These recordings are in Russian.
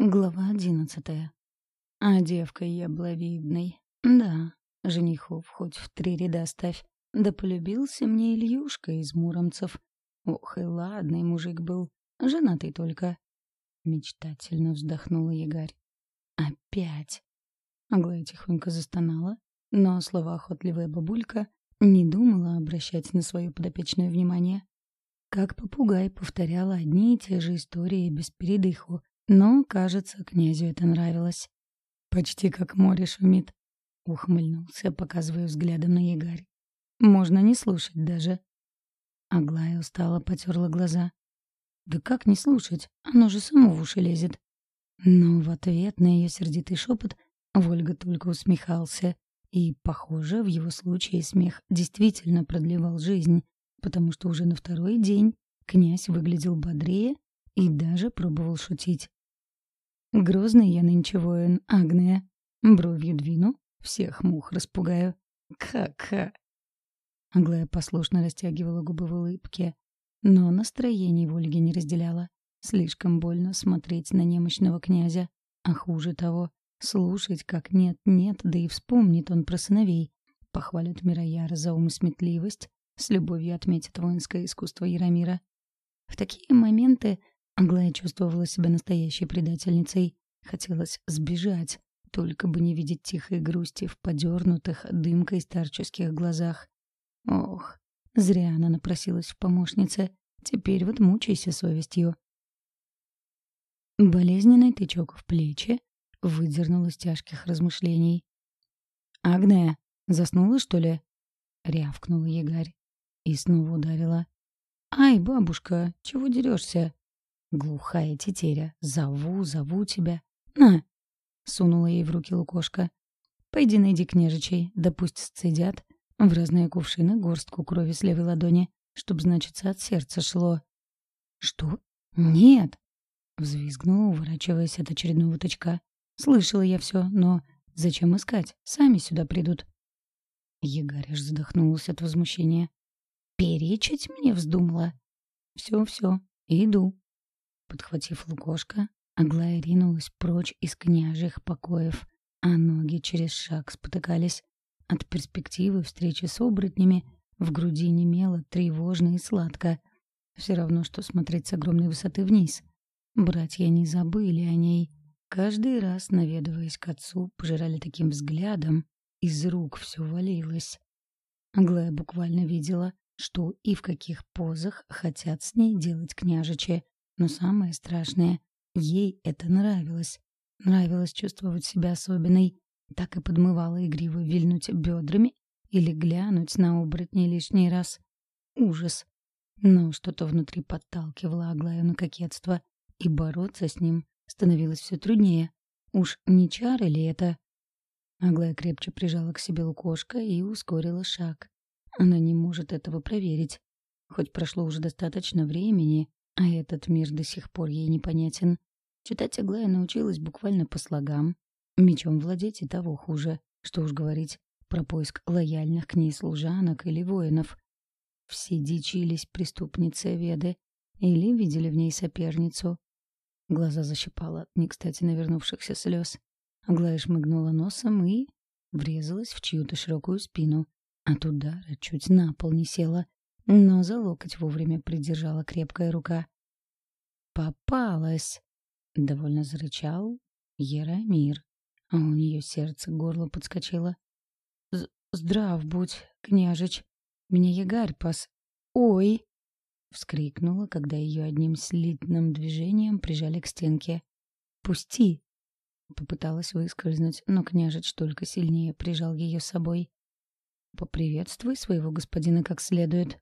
Глава одиннадцатая. А девка я была видной. Да, женихов хоть в три ряда ставь. Да полюбился мне Ильюшка из Муромцев. Ох, и ладный мужик был. Женатый только. Мечтательно вздохнула Ягарь. Опять. Аглая тихонько застонала, но слова охотливая бабулька не думала обращать на свое подопечное внимание. Как попугай повторяла одни и те же истории без передыху, но, кажется, князю это нравилось. «Почти как море шумит», — ухмыльнулся, показывая взглядом на Ягарь. «Можно не слушать даже». Аглая устало потерла глаза. «Да как не слушать? Оно же само в уши лезет». Но в ответ на ее сердитый шепот Вольга только усмехался. И, похоже, в его случае смех действительно продлевал жизнь, потому что уже на второй день князь выглядел бодрее и даже пробовал шутить. Грозный я нынче воин, Агния. Бровью двину, всех мух распугаю. Ка-ка. Аглая послушно растягивала губы в улыбке, но настроение Ольги не разделяла. Слишком больно смотреть на немощного князя, а хуже того, слушать, как нет-нет, да и вспомнит он про сыновей. Похвалит Мирояра за ум и сметливость, с любовью отметит воинское искусство Яромира. В такие моменты Аглая чувствовала себя настоящей предательницей. Хотелось сбежать, только бы не видеть тихой грусти в подернутых дымкой старческих глазах. Ох, зря она напросилась в помощнице. Теперь вот мучайся совестью. Болезненный тычок в плечи выдернул из тяжких размышлений. «Агния, заснула, что ли?» — рявкнула Ягарь. И снова ударила. «Ай, бабушка, чего дерешься? Глухая тетеря. Зову, зову тебя. На! Сунула ей в руки лукошка. Пойди найди княжичей, да пусть сцедят. В разные кувшины горстку крови с левой ладони, чтоб, значится, от сердца шло. Что? Нет! Взвизгнула, уворачиваясь от очередного тычка. Слышала я все, но зачем искать? Сами сюда придут. Егарь аж задохнулся от возмущения. Перечить мне вздумала? Все-все, иду. Подхватив лукошко, Аглая ринулась прочь из княжих покоев, а ноги через шаг спотыкались. От перспективы встречи с оборотнями в груди немело тревожно и сладко. Все равно, что смотреть с огромной высоты вниз. Братья не забыли о ней. Каждый раз, наведываясь к отцу, пожирали таким взглядом, из рук все валилось. Аглая буквально видела, что и в каких позах хотят с ней делать княжичи. Но самое страшное, ей это нравилось. Нравилось чувствовать себя особенной. Так и подмывала игриво вильнуть бедрами или глянуть на оборотней лишний раз. Ужас. Но что-то внутри подталкивало Аглаю на кокетство, и бороться с ним становилось все труднее. Уж не чары ли это? Аглая крепче прижала к себе лукошко и ускорила шаг. Она не может этого проверить. Хоть прошло уже достаточно времени, а этот мир до сих пор ей непонятен. Читать Аглая научилась буквально по слогам. Мечом владеть и того хуже. Что уж говорить про поиск лояльных к ней служанок или воинов. Все дичились преступницы Веды или видели в ней соперницу. Глаза защипала от не кстати навернувшихся слез. Аглая шмыгнула носом и врезалась в чью-то широкую спину. От удара чуть на пол не села но за локоть вовремя придержала крепкая рука. «Попалась!» — довольно зарычал Яромир, а у нее сердце горло подскочило. «Здрав будь, княжич! Меня ягарь пас! Ой!» — вскрикнула, когда ее одним слитным движением прижали к стенке. «Пусти!» Попыталась выскользнуть, но княжич только сильнее прижал ее с собой. «Поприветствуй своего господина как следует»,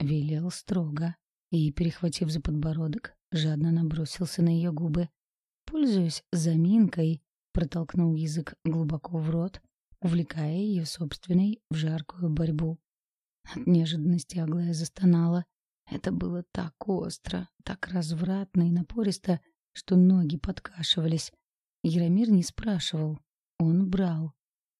Велел строго и, перехватив за подбородок, жадно набросился на ее губы. Пользуясь заминкой, протолкнул язык глубоко в рот, увлекая ее собственной в жаркую борьбу. От неожиданности Аглая застонала. Это было так остро, так развратно и напористо, что ноги подкашивались. Яромир не спрашивал, он брал.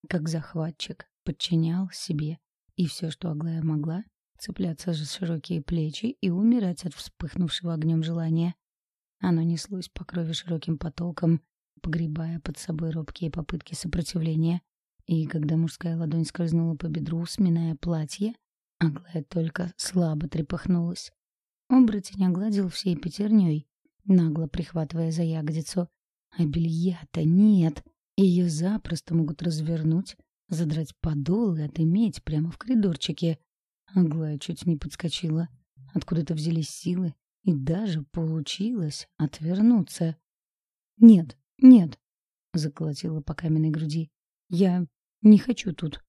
Как захватчик, подчинял себе. И все, что Аглая могла, цепляться за широкие плечи и умирать от вспыхнувшего огнем желания. Оно неслось по крови широким потоком, погребая под собой робкие попытки сопротивления. И когда мужская ладонь скользнула по бедру, сминая платье, Аглая только слабо трепыхнулась. Оборотень огладил всей пятерней, нагло прихватывая за ягодицу. А белья-то нет. Ее запросто могут развернуть, задрать подол и отыметь прямо в коридорчике. Аглая чуть не подскочила. Откуда-то взялись силы, и даже получилось отвернуться. «Нет, нет», — заколотила по каменной груди. «Я не хочу тут».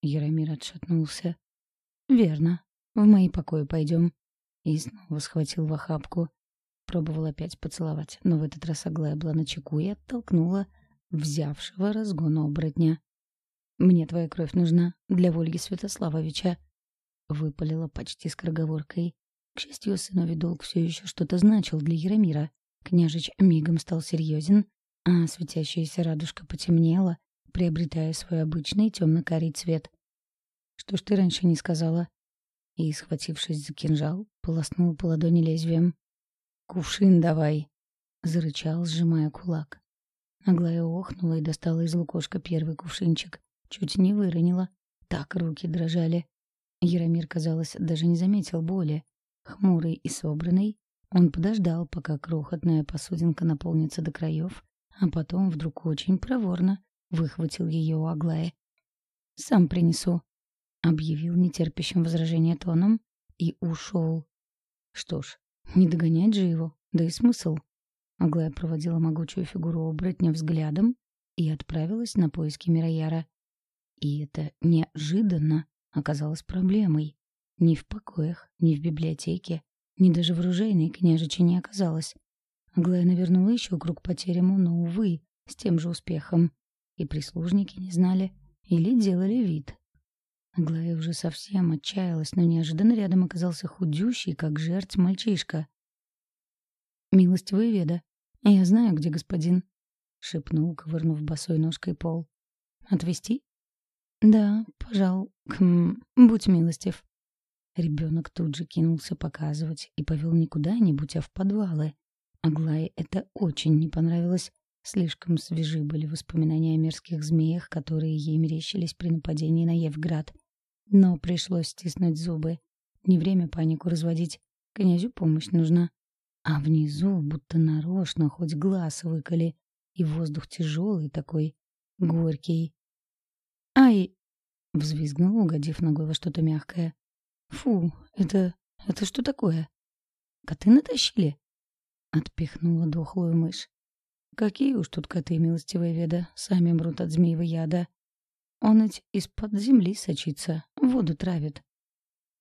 Яромир отшатнулся. «Верно. В мои покои пойдем». И снова схватил в охапку. Пробовал опять поцеловать, но в этот раз Аглая была начеку и оттолкнула взявшего разгон оборотня. «Мне твоя кровь нужна для Вольги Святославовича», — выпалила почти скороговоркой. К счастью, сыновий долг все еще что-то значил для Яромира. Княжич мигом стал серьезен, а светящаяся радужка потемнела, приобретая свой обычный темно-карий цвет. «Что ж ты раньше не сказала?» И, схватившись за кинжал, полоснул по ладони лезвием. «Кувшин давай!» — зарычал, сжимая кулак. Аглая охнула и достала из лукошка первый кувшинчик. Чуть не выронила. Так руки дрожали. Яромир, казалось, даже не заметил боли. Хмурый и собранный, он подождал, пока крохотная посудинка наполнится до краев, а потом вдруг очень проворно выхватил ее у Аглаи. «Сам принесу», — объявил нетерпящим возражения тоном и ушел. Что ж, не догонять же его, да и смысл. Аглая проводила могучую фигуру оборотня взглядом и отправилась на поиски Мирояра. И это неожиданно оказалось проблемой. Ни в покоях, ни в библиотеке, ни даже в оружейной княжичи не оказалось. Аглая навернула еще круг по терему, но, увы, с тем же успехом. И прислужники не знали, или делали вид. Аглая уже совсем отчаялась, но неожиданно рядом оказался худющий, как жерть мальчишка. «Милостивый веда, я знаю, где господин», — шепнул, ковырнув босой ножкой пол. «Отвезти?» «Да, пожал, хм, будь милостив». Ребенок тут же кинулся показывать и повел не куда-нибудь, а в подвалы. Аглае это очень не понравилось. Слишком свежи были воспоминания о мерзких змеях, которые ей мерещились при нападении на Евград. Но пришлось стиснуть зубы. Не время панику разводить. Князю помощь нужна. А внизу будто нарочно хоть глаз выколи. И воздух тяжелый такой, горький. «Ай!» — взвизгнул, угодив ногой во что-то мягкое. «Фу, это... это что такое? Коты натащили?» Отпихнула дохлую мышь. «Какие уж тут коты, милостивая веда, сами мрут от змеевого яда. Он ведь из-под земли сочится, воду травит».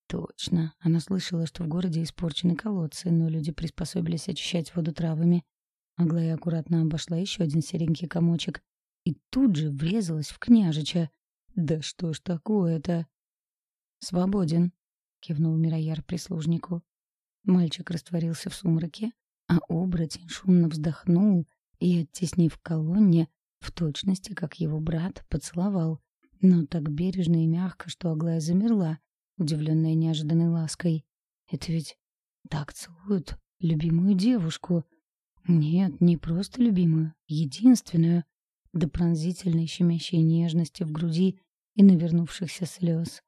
Точно. Она слышала, что в городе испорчены колодцы, но люди приспособились очищать воду травами. Аглая аккуратно обошла еще один серенький комочек и тут же врезалась в княжича. «Да что ж такое-то?» «Свободен», — кивнул Мирояр прислужнику. Мальчик растворился в сумраке, а оборотень шумно вздохнул и, оттеснив колонне, в точности, как его брат, поцеловал, но так бережно и мягко, что Аглая замерла, удивленная неожиданной лаской. Это ведь так целуют любимую девушку. Нет, не просто любимую, единственную, до пронзительной щемящей нежности в груди и навернувшихся слез.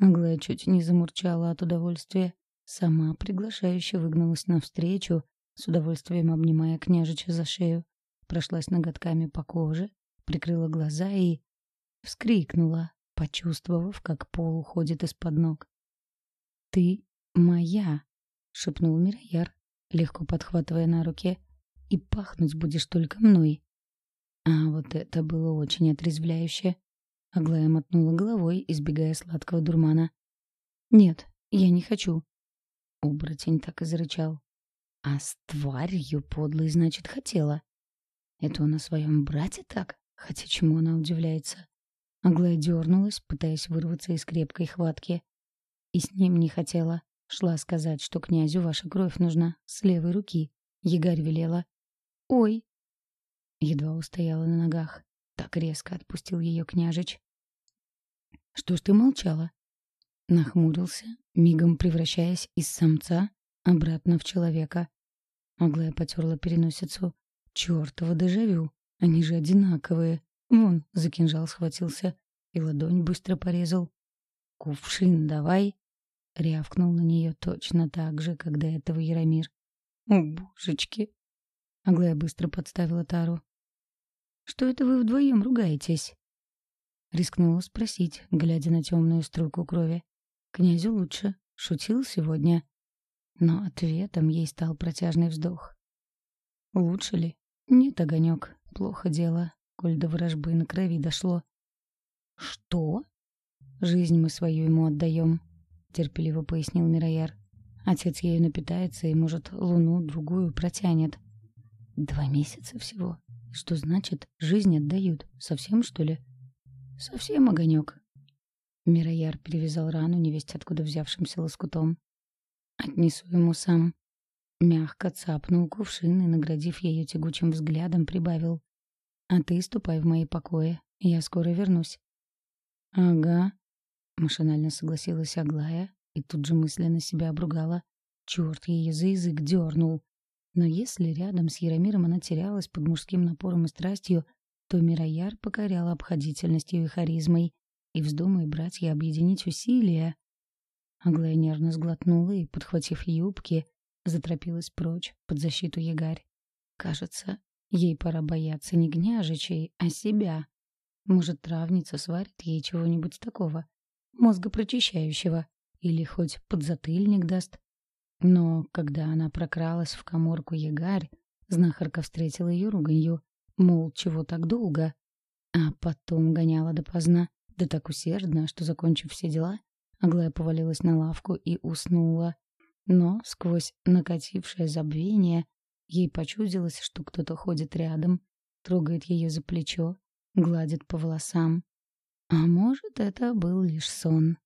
Аглая чуть не замурчала от удовольствия. Сама приглашающе выгнулась навстречу, с удовольствием обнимая княжича за шею. Прошлась ноготками по коже, прикрыла глаза и... вскрикнула, почувствовав, как пол уходит из-под ног. «Ты моя!» — шепнул Мираяр, легко подхватывая на руки. «И пахнуть будешь только мной!» А вот это было очень отрезвляюще. Аглая мотнула головой, избегая сладкого дурмана. «Нет, я не хочу». Оборотень так и зарычал. «А с тварью подлой, значит, хотела». Это он о своем брате так? Хотя чему она удивляется? Аглая дернулась, пытаясь вырваться из крепкой хватки. И с ним не хотела. Шла сказать, что князю ваша кровь нужна, с левой руки. Егарь велела. «Ой!» Едва устояла на ногах. Так резко отпустил ее княжич. «Что ж ты молчала?» Нахмурился, мигом превращаясь из самца обратно в человека. Аглая потерла переносицу. Чёртово дежавю. Они же одинаковые. Вон, за кинжал схватился и ладонь быстро порезал. «Кувшин давай!» — рявкнул на нее точно так же, как до этого Яромир. «О, божечки!» Аглая быстро подставила Тару. «Что это вы вдвоем ругаетесь?» Рискнула спросить, глядя на темную струйку крови. «Князю лучше. Шутил сегодня». Но ответом ей стал протяжный вздох. «Лучше ли? Нет, огонек. Плохо дело, коль до вражбы на крови дошло». «Что?» «Жизнь мы свою ему отдаем», — терпеливо пояснил Мирояр. «Отец ею напитается и, может, луну другую протянет». «Два месяца всего. Что значит, жизнь отдают? Совсем, что ли?» «Совсем огонек». Мирояр перевязал рану невесть откуда взявшимся лоскутом. «Отнесу ему сам». Мягко цапнул кувшин и, наградив ее тягучим взглядом, прибавил. «А ты ступай в мои покои. Я скоро вернусь». «Ага», — машинально согласилась Аглая и тут же мысленно себя обругала. Черт, ее за язык дернул. Но если рядом с Яромиром она терялась под мужским напором и страстью, то Мирояр покорял обходительностью и харизмой, и вздумай братья объединить усилия. Аглая нервно сглотнула и, подхватив юбки, заторопилась прочь под защиту Ягарь. Кажется, ей пора бояться не гняжичей, а себя. Может, травница сварит ей чего-нибудь такого, мозгопрочищающего, или хоть подзатыльник даст. Но когда она прокралась в коморку Ягарь, знахарка встретила ее руганью, мол, чего так долго? А потом гоняла допоздна, да так усердно, что, закончив все дела, Аглая повалилась на лавку и уснула. Но сквозь накатившее забвение ей почудилось, что кто-то ходит рядом, трогает ее за плечо, гладит по волосам. А может, это был лишь сон.